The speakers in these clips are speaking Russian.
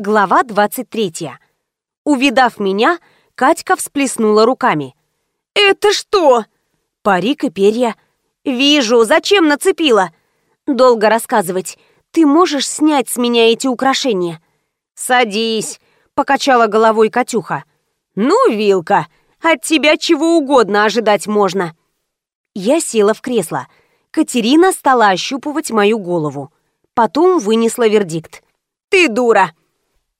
Глава 23. Увидав меня, Катька всплеснула руками. «Это что?» «Парик и перья». «Вижу, зачем нацепила?» «Долго рассказывать. Ты можешь снять с меня эти украшения?» «Садись», — покачала головой Катюха. «Ну, Вилка, от тебя чего угодно ожидать можно». Я села в кресло. Катерина стала ощупывать мою голову. Потом вынесла вердикт. «Ты дура!»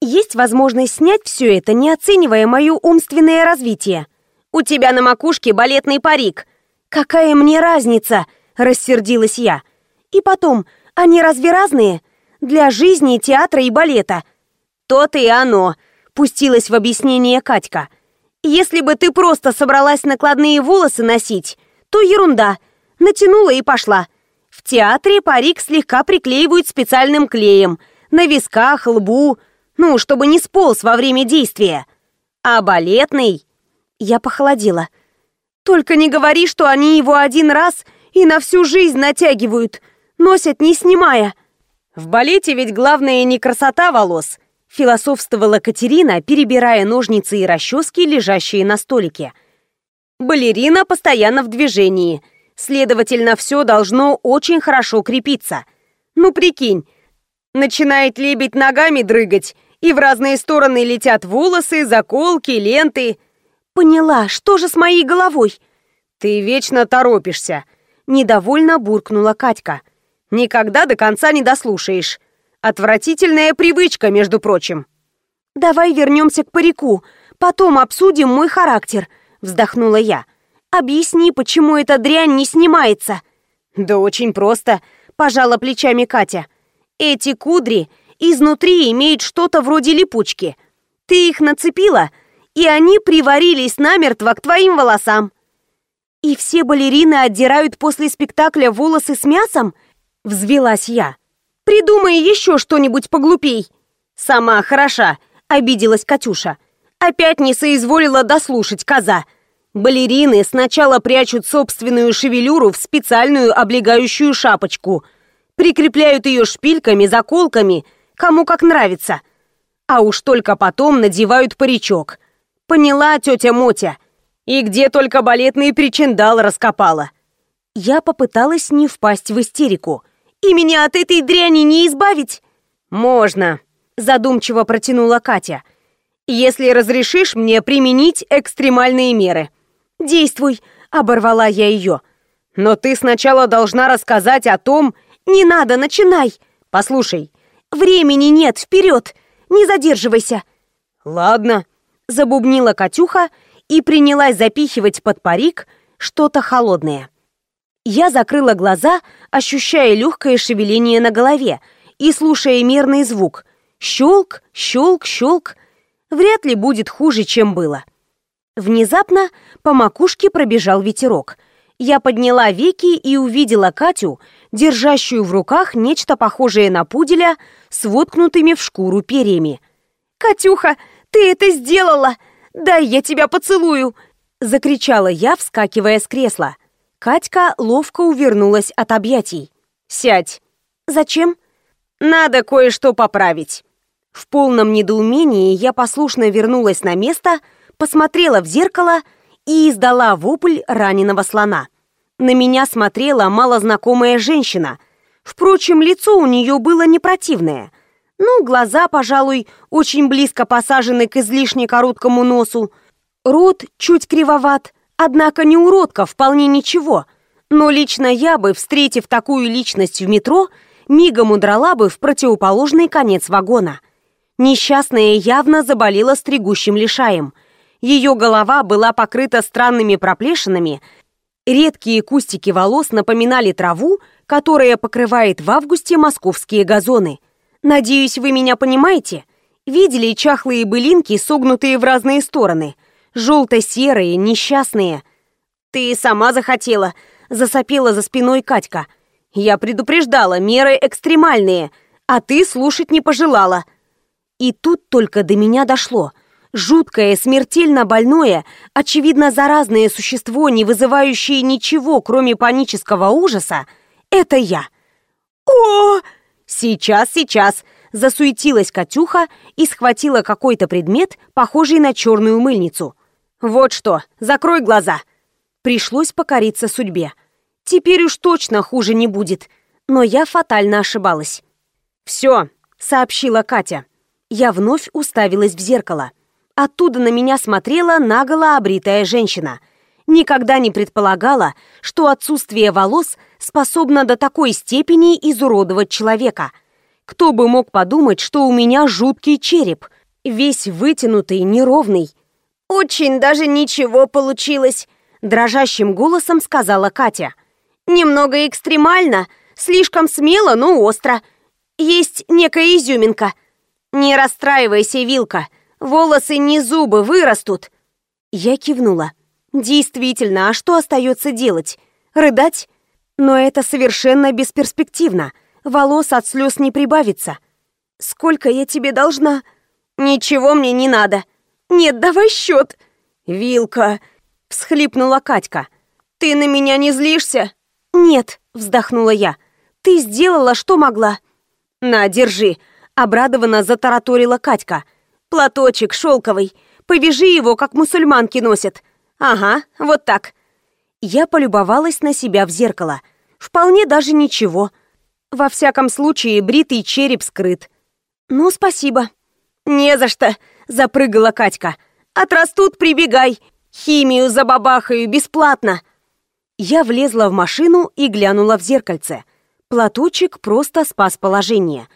Есть возможность снять все это, не оценивая мое умственное развитие. У тебя на макушке балетный парик. Какая мне разница? Рассердилась я. И потом, они разве разные? Для жизни, театра и балета. То-то и оно, пустилась в объяснение Катька. Если бы ты просто собралась накладные волосы носить, то ерунда. Натянула и пошла. В театре парик слегка приклеивают специальным клеем. На висках, лбу, ну, чтобы не сполз во время действия. А балетный... Я похолодела. Только не говори, что они его один раз и на всю жизнь натягивают, носят не снимая. В балете ведь главное не красота волос, философствовала Катерина, перебирая ножницы и расчески, лежащие на столике. Балерина постоянно в движении, следовательно, все должно очень хорошо крепиться. Ну, прикинь, начинает лебедь ногами дрыгать, и в разные стороны летят волосы, заколки, ленты. Поняла, что же с моей головой? Ты вечно торопишься. Недовольно буркнула Катька. Никогда до конца не дослушаешь. Отвратительная привычка, между прочим. Давай вернемся к парику, потом обсудим мой характер, вздохнула я. Объясни, почему эта дрянь не снимается. Да очень просто, пожала плечами Катя. Эти кудри изнутри имеют что-то вроде липучки. Ты их нацепила, и они приварились намертво к твоим волосам. И все балерины отдирают после спектакля волосы с мясом? Взвелась я. Придумай еще что-нибудь поглупей. Сама хороша, обиделась Катюша. Опять не соизволила дослушать коза. Балерины сначала прячут собственную шевелюру в специальную облегающую шапочку, прикрепляют ее шпильками, заколками кому как нравится. А уж только потом надевают паричок. Поняла тетя Мотя. И где только балетный причиндал раскопала. Я попыталась не впасть в истерику. И меня от этой дряни не избавить? Можно, задумчиво протянула Катя. Если разрешишь мне применить экстремальные меры. Действуй, оборвала я ее. Но ты сначала должна рассказать о том... Не надо, начинай. Послушай, Времени нет, вперед! Не задерживайся!» «Ладно», — забубнила Катюха и принялась запихивать под парик что-то холодное. Я закрыла глаза, ощущая легкое шевеление на голове и слушая мерный звук. Щелк, щелк, щелк. Вряд ли будет хуже, чем было. Внезапно по макушке пробежал ветерок. Я подняла веки и увидела Катю, держащую в руках нечто похожее на пуделя с воткнутыми в шкуру перьями. «Катюха, ты это сделала! Дай я тебя поцелую!» Закричала я, вскакивая с кресла. Катька ловко увернулась от объятий. «Сядь!» «Зачем?» «Надо кое-что поправить!» В полном недоумении я послушно вернулась на место, посмотрела в зеркало и издала вопль раненого слона. На меня смотрела малознакомая женщина. Впрочем, лицо у нее было не противное. Ну, глаза, пожалуй, очень близко посажены к излишне короткому носу. Рот чуть кривоват, однако не уродка, вполне ничего. Но лично я бы, встретив такую личность в метро, мигом удрала бы в противоположный конец вагона. Несчастная явно заболела стригущим лишаем. Ее голова была покрыта странными проплешинами, Редкие кустики волос напоминали траву, которая покрывает в августе московские газоны. Надеюсь, вы меня понимаете? Видели чахлые былинки, согнутые в разные стороны? Желто-серые, несчастные. Ты сама захотела, засопела за спиной Катька. Я предупреждала, меры экстремальные, а ты слушать не пожелала. И тут только до меня дошло – Жуткое, смертельно больное, очевидно заразное существо, не вызывающее ничего, кроме панического ужаса, это я. О! Сейчас, сейчас, Засуетилась Катюха и схватила какой-то предмет, похожий на черную мыльницу. «Вот что, закрой глаза!» Пришлось покориться судьбе. Теперь уж точно хуже не будет. Но я фатально ошибалась. «Все», — сообщила Катя. Я вновь уставилась в зеркало. Оттуда на меня смотрела наголо обритая женщина. Никогда не предполагала, что отсутствие волос способно до такой степени изуродовать человека. Кто бы мог подумать, что у меня жуткий череп, весь вытянутый, неровный. «Очень даже ничего получилось», — дрожащим голосом сказала Катя. «Немного экстремально, слишком смело, но остро. Есть некая изюминка. Не расстраивайся, Вилка, волосы не зубы вырастут». Я кивнула. «Действительно, а что остается делать? Рыдать? Но это совершенно бесперспективно. Волос от слез не прибавится. Сколько я тебе должна? Ничего мне не надо. Нет, давай счет. Вилка, всхлипнула Катька. Ты на меня не злишься? Нет, вздохнула я. Ты сделала, что могла. На, держи. Обрадованно затараторила Катька. Платочек шелковый. Повяжи его, как мусульманки носят. Ага, вот так. Я полюбовалась на себя в зеркало. Вполне даже ничего. Во всяком случае, бритый череп скрыт. Ну, спасибо. Не за что, запрыгала Катька. Отрастут, прибегай. Химию забабахаю бесплатно. Я влезла в машину и глянула в зеркальце. Платочек просто спас положение.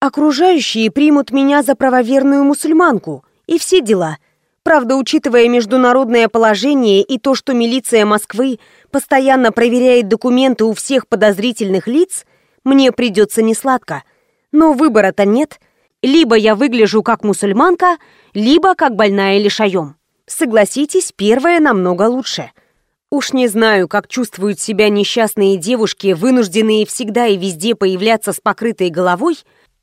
Окружающие примут меня за правоверную мусульманку. И все дела — Правда, учитывая международное положение и то, что милиция Москвы постоянно проверяет документы у всех подозрительных лиц, мне придется несладко. Но выбора-то нет. Либо я выгляжу как мусульманка, либо как больная лишаем. Согласитесь, первое намного лучше. Уж не знаю, как чувствуют себя несчастные девушки, вынужденные всегда и везде появляться с покрытой головой.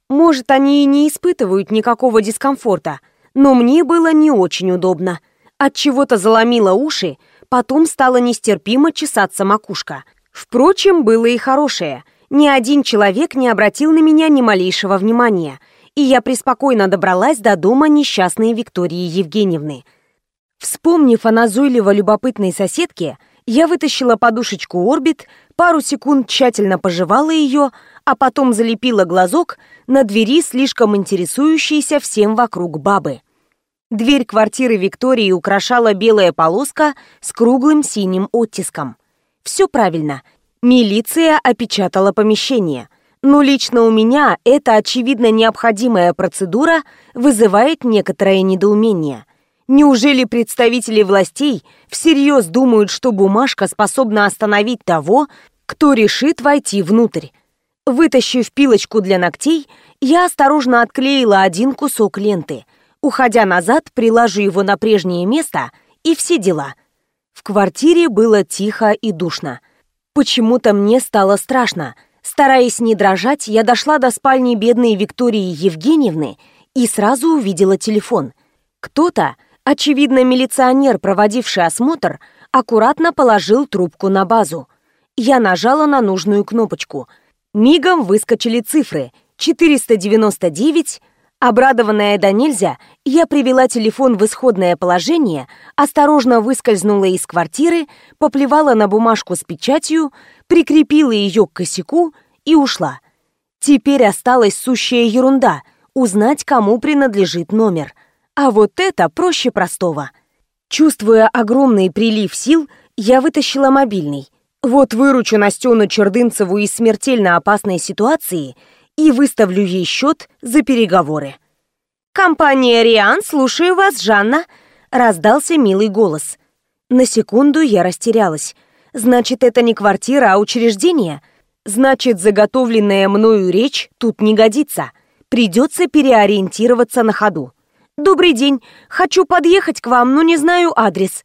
Может, они и не испытывают никакого дискомфорта – но мне было не очень удобно. От чего-то заломило уши, потом стало нестерпимо чесаться макушка. Впрочем, было и хорошее. Ни один человек не обратил на меня ни малейшего внимания, и я преспокойно добралась до дома несчастной Виктории Евгеньевны. Вспомнив о назойливо любопытной соседке, я вытащила подушечку «Орбит», пару секунд тщательно пожевала ее, а потом залепила глазок на двери слишком интересующейся всем вокруг бабы. Дверь квартиры Виктории украшала белая полоска с круглым синим оттиском. Все правильно. Милиция опечатала помещение. Но лично у меня эта очевидно необходимая процедура вызывает некоторое недоумение. Неужели представители властей всерьез думают, что бумажка способна остановить того, кто решит войти внутрь? Вытащив пилочку для ногтей, я осторожно отклеила один кусок ленты – Уходя назад, приложу его на прежнее место и все дела. В квартире было тихо и душно. Почему-то мне стало страшно. Стараясь не дрожать, я дошла до спальни бедной Виктории Евгеньевны и сразу увидела телефон. Кто-то, очевидно милиционер, проводивший осмотр, аккуратно положил трубку на базу. Я нажала на нужную кнопочку. Мигом выскочили цифры 499 Обрадованная до нельзя, я привела телефон в исходное положение, осторожно выскользнула из квартиры, поплевала на бумажку с печатью, прикрепила ее к косяку и ушла. Теперь осталась сущая ерунда — узнать, кому принадлежит номер. А вот это проще простого. Чувствуя огромный прилив сил, я вытащила мобильный. Вот выручу Настену Чердынцеву из смертельно опасной ситуации — и выставлю ей счет за переговоры. «Компания Риан, слушаю вас, Жанна!» — раздался милый голос. На секунду я растерялась. Значит, это не квартира, а учреждение? Значит, заготовленная мною речь тут не годится. Придется переориентироваться на ходу. «Добрый день. Хочу подъехать к вам, но не знаю адрес».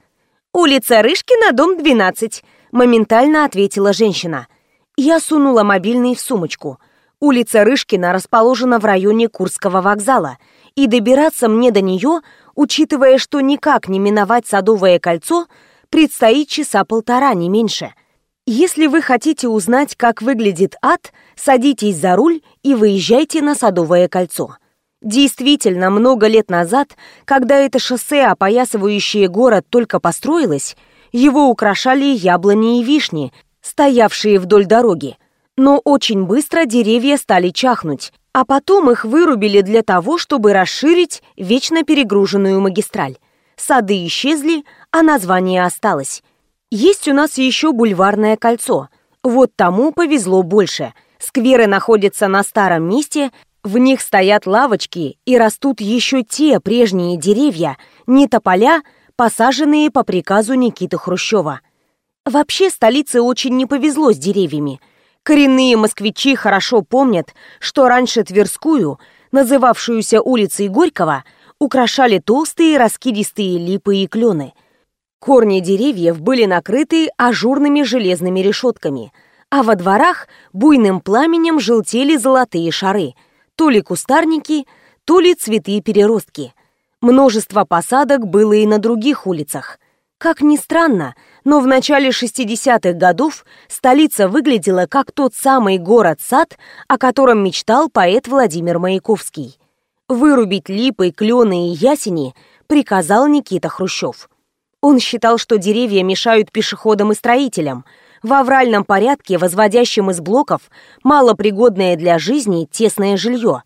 «Улица Рышкина, дом 12», — моментально ответила женщина. Я сунула мобильный в сумочку — Улица Рышкина расположена в районе Курского вокзала, и добираться мне до нее, учитывая, что никак не миновать Садовое кольцо, предстоит часа полтора, не меньше. Если вы хотите узнать, как выглядит ад, Садитесь за руль и выезжайте на Садовое кольцо. Действительно, много лет назад, когда это шоссе, опоясывающее город, только построилось, его украшали яблони и вишни, стоявшие вдоль дороги. Но очень быстро деревья стали чахнуть, а потом их вырубили для того, чтобы расширить вечно перегруженную магистраль. Сады исчезли, а название осталось. Есть у нас еще бульварное кольцо. Вот тому повезло больше. Скверы находятся на старом месте, в них стоят лавочки и растут еще те прежние деревья, не тополя, посаженные по приказу Никиты Хрущева. Вообще столице очень не повезло с деревьями. Коренные москвичи хорошо помнят, что раньше Тверскую, называвшуюся улицей Горького, украшали толстые раскидистые липы и клены. Корни деревьев были накрыты ажурными железными решетками, а во дворах буйным пламенем желтели золотые шары – то ли кустарники, то ли цветы-переростки. Множество посадок было и на других улицах. Как ни странно, но в начале 60-х годов столица выглядела как тот самый город-сад, о котором мечтал поэт Владимир Маяковский. Вырубить липы, клены и ясени приказал Никита Хрущев. Он считал, что деревья мешают пешеходам и строителям – в авральном порядке, возводящем из блоков малопригодное для жизни тесное жилье.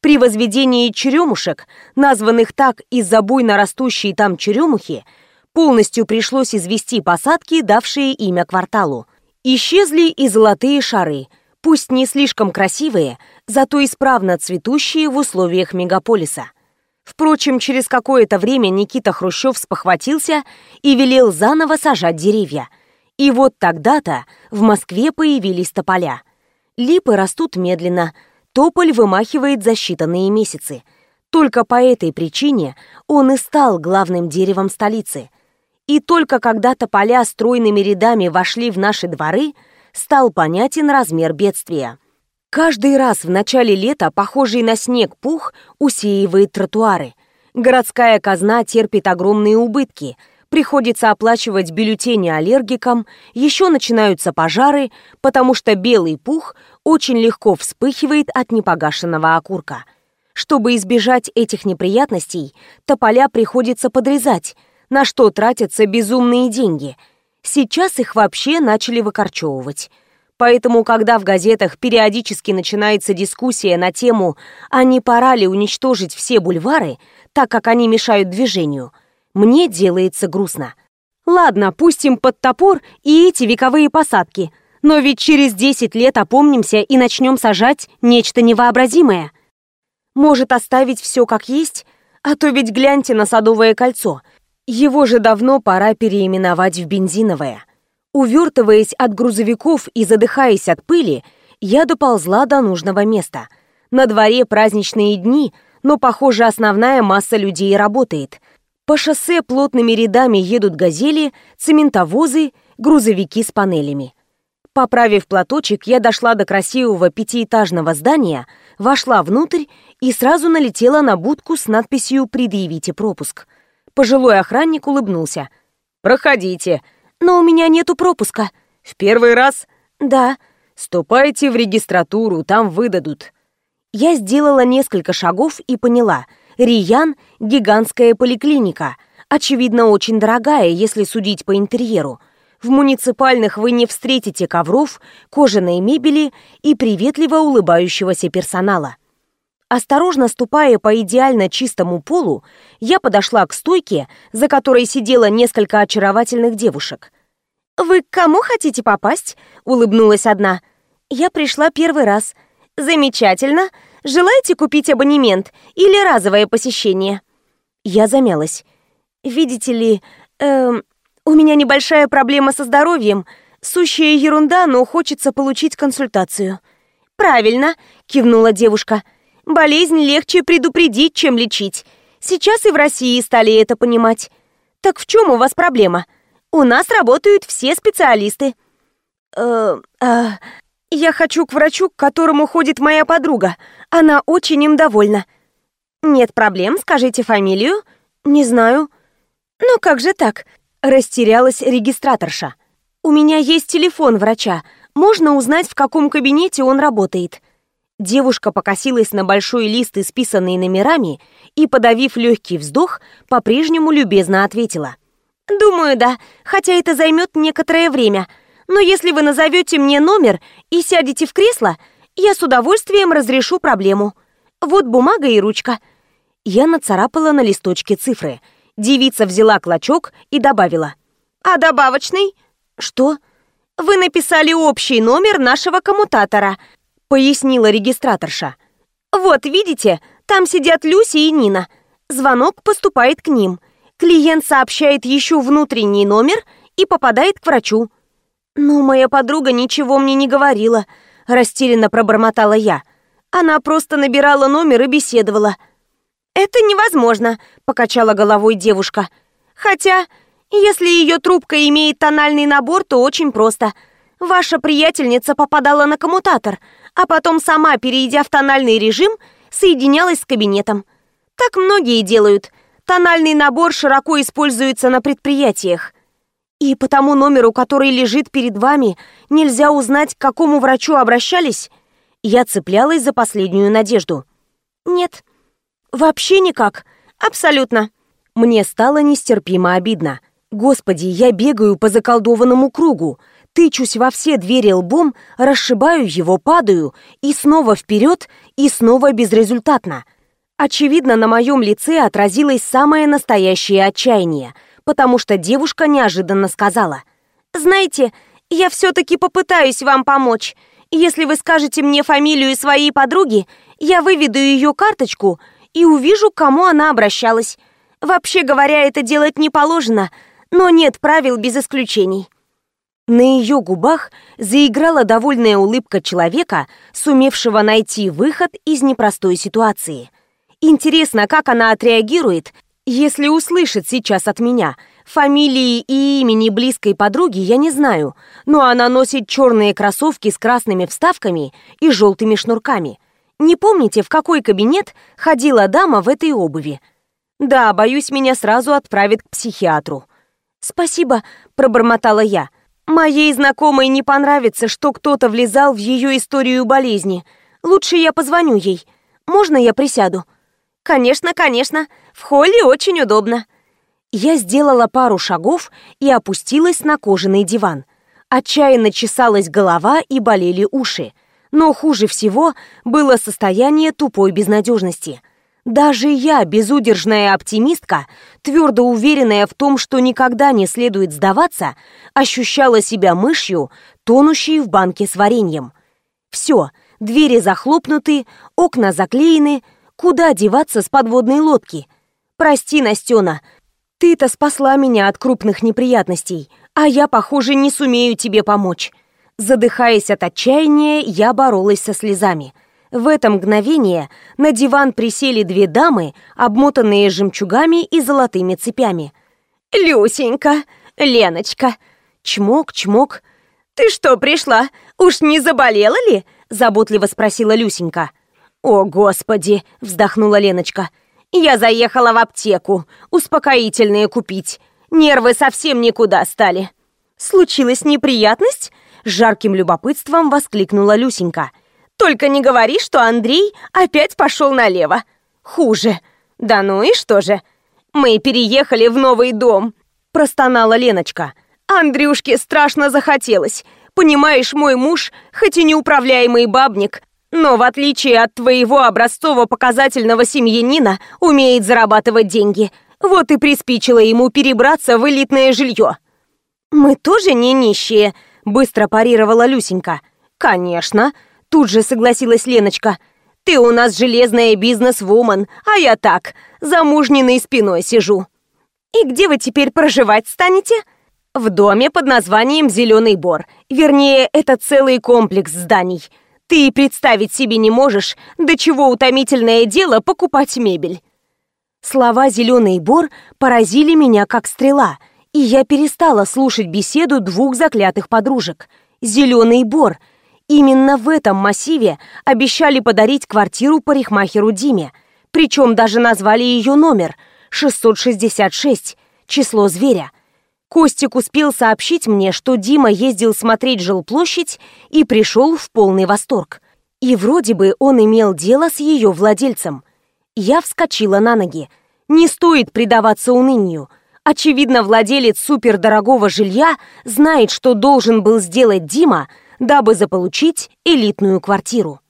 При возведении черемушек, названных так из-за буйно растущей там черемухи, полностью пришлось извести посадки, давшие имя кварталу. Исчезли и золотые шары, пусть не слишком красивые, зато исправно цветущие в условиях мегаполиса. Впрочем, через какое-то время Никита Хрущев спохватился и велел заново сажать деревья – и вот тогда-то в Москве появились тополя. Липы растут медленно, тополь вымахивает за считанные месяцы. Только по этой причине он и стал главным деревом столицы. И только когда тополя стройными рядами вошли в наши дворы, стал понятен размер бедствия. Каждый раз в начале лета похожий на снег пух усеивает тротуары. Городская казна терпит огромные убытки – приходится оплачивать бюллетени аллергикам, еще начинаются пожары, потому что белый пух очень легко вспыхивает от непогашенного окурка. Чтобы избежать этих неприятностей, тополя приходится подрезать, на что тратятся безумные деньги. Сейчас их вообще начали выкорчевывать. Поэтому, когда в газетах периодически начинается дискуссия на тему «А не пора ли уничтожить все бульвары, так как они мешают движению?», мне делается грустно. Ладно, пустим под топор и эти вековые посадки, но ведь через 10 лет опомнимся и начнем сажать нечто невообразимое. Может оставить все как есть? А то ведь гляньте на Садовое кольцо. Его же давно пора переименовать в бензиновое. Увертываясь от грузовиков и задыхаясь от пыли, я доползла до нужного места. На дворе праздничные дни, но, похоже, основная масса людей работает. По шоссе плотными рядами едут газели, цементовозы, грузовики с панелями. Поправив платочек, я дошла до красивого пятиэтажного здания, вошла внутрь и сразу налетела на будку с надписью «Предъявите пропуск». Пожилой охранник улыбнулся. «Проходите». «Но у меня нету пропуска». «В первый раз?» «Да». «Ступайте в регистратуру, там выдадут». Я сделала несколько шагов и поняла — Риян – гигантская поликлиника, очевидно, очень дорогая, если судить по интерьеру. В муниципальных вы не встретите ковров, кожаной мебели и приветливо улыбающегося персонала. Осторожно ступая по идеально чистому полу, я подошла к стойке, за которой сидело несколько очаровательных девушек. «Вы к кому хотите попасть?» — улыбнулась одна. «Я пришла первый раз. Замечательно. Желаете купить абонемент или разовое посещение?» Я замялась. «Видите ли, эм, у меня небольшая проблема со здоровьем. Сущая ерунда, но хочется получить консультацию». «Правильно», — кивнула девушка. «Болезнь легче предупредить, чем лечить. Сейчас и в России стали это понимать. Так в чем у вас проблема? У нас работают все специалисты». «Э, э, я хочу к врачу, к которому ходит моя подруга. Она очень им довольна. Нет проблем, скажите фамилию. Не знаю. Ну как же так? Растерялась регистраторша. У меня есть телефон врача. Можно узнать, в каком кабинете он работает. Девушка покосилась на большой лист, исписанный номерами, и, подавив легкий вздох, по-прежнему любезно ответила. «Думаю, да, хотя это займет некоторое время. Но если вы назовете мне номер и сядете в кресло, я с удовольствием разрешу проблему. Вот бумага и ручка». Я нацарапала на листочке цифры. Девица взяла клочок и добавила. «А добавочный?» «Что?» «Вы написали общий номер нашего коммутатора», пояснила регистраторша. «Вот, видите, там сидят Люси и Нина. Звонок поступает к ним. Клиент сообщает еще внутренний номер и попадает к врачу». «Ну, моя подруга ничего мне не говорила», – растерянно пробормотала я. «Она просто набирала номер и беседовала». «Это невозможно», – покачала головой девушка. «Хотя, если ее трубка имеет тональный набор, то очень просто. Ваша приятельница попадала на коммутатор, а потом сама, перейдя в тональный режим, соединялась с кабинетом. Так многие делают. Тональный набор широко используется на предприятиях. И по тому номеру, который лежит перед вами, нельзя узнать, к какому врачу обращались? Я цеплялась за последнюю надежду. Нет. Вообще никак. Абсолютно. Мне стало нестерпимо обидно. Господи, я бегаю по заколдованному кругу тычусь во все двери лбом, расшибаю его, падаю, и снова вперед, и снова безрезультатно. Очевидно, на моем лице отразилось самое настоящее отчаяние, потому что девушка неожиданно сказала. «Знаете, я все-таки попытаюсь вам помочь. Если вы скажете мне фамилию своей подруги, я выведу ее карточку и увижу, к кому она обращалась. Вообще говоря, это делать не положено, но нет правил без исключений». На ее губах заиграла довольная улыбка человека, сумевшего найти выход из непростой ситуации. Интересно, как она отреагирует, если услышит сейчас от меня. Фамилии и имени близкой подруги я не знаю, но она носит черные кроссовки с красными вставками и желтыми шнурками. Не помните, в какой кабинет ходила дама в этой обуви? Да, боюсь, меня сразу отправят к психиатру. «Спасибо», — пробормотала я, — Моей знакомой не понравится, что кто-то влезал в ее историю болезни. Лучше я позвоню ей. Можно я присяду? Конечно, конечно. В холле очень удобно. Я сделала пару шагов и опустилась на кожаный диван. Отчаянно чесалась голова и болели уши. Но хуже всего было состояние тупой безнадежности. Даже я, безудержная оптимистка, твердо уверенная в том, что никогда не следует сдаваться, ощущала себя мышью, тонущей в банке с вареньем. Все, двери захлопнуты, окна заклеены, куда деваться с подводной лодки? Прости, Настена, ты-то спасла меня от крупных неприятностей, а я, похоже, не сумею тебе помочь. Задыхаясь от отчаяния, я боролась со слезами – в это мгновение на диван присели две дамы, обмотанные жемчугами и золотыми цепями. «Люсенька! Леночка!» Чмок-чмок. «Ты что, пришла? Уж не заболела ли?» Заботливо спросила Люсенька. «О, Господи!» — вздохнула Леночка. «Я заехала в аптеку. Успокоительные купить. Нервы совсем никуда стали». «Случилась неприятность?» С жарким любопытством воскликнула Люсенька. Только не говори, что Андрей опять пошел налево. Хуже. Да ну и что же? Мы переехали в новый дом, простонала Леночка. Андрюшке страшно захотелось. Понимаешь, мой муж, хоть и неуправляемый бабник, но в отличие от твоего образцово-показательного семьянина, умеет зарабатывать деньги. Вот и приспичило ему перебраться в элитное жилье. «Мы тоже не нищие», — быстро парировала Люсенька. «Конечно», Тут же согласилась Леночка. «Ты у нас железная бизнес-вумен, а я так, замужненной спиной сижу». «И где вы теперь проживать станете?» «В доме под названием «Зеленый бор». Вернее, это целый комплекс зданий. Ты представить себе не можешь, до чего утомительное дело покупать мебель». Слова «зеленый бор» поразили меня как стрела, и я перестала слушать беседу двух заклятых подружек. «Зеленый бор» — Именно в этом массиве обещали подарить квартиру парикмахеру Диме, причем даже назвали ее номер 666, число зверя. Костик успел сообщить мне, что Дима ездил смотреть жилплощадь и пришел в полный восторг. И вроде бы он имел дело с ее владельцем. Я вскочила на ноги. Не стоит предаваться унынию. Очевидно, владелец супердорогого жилья знает, что должен был сделать Дима, дабы заполучить элитную квартиру.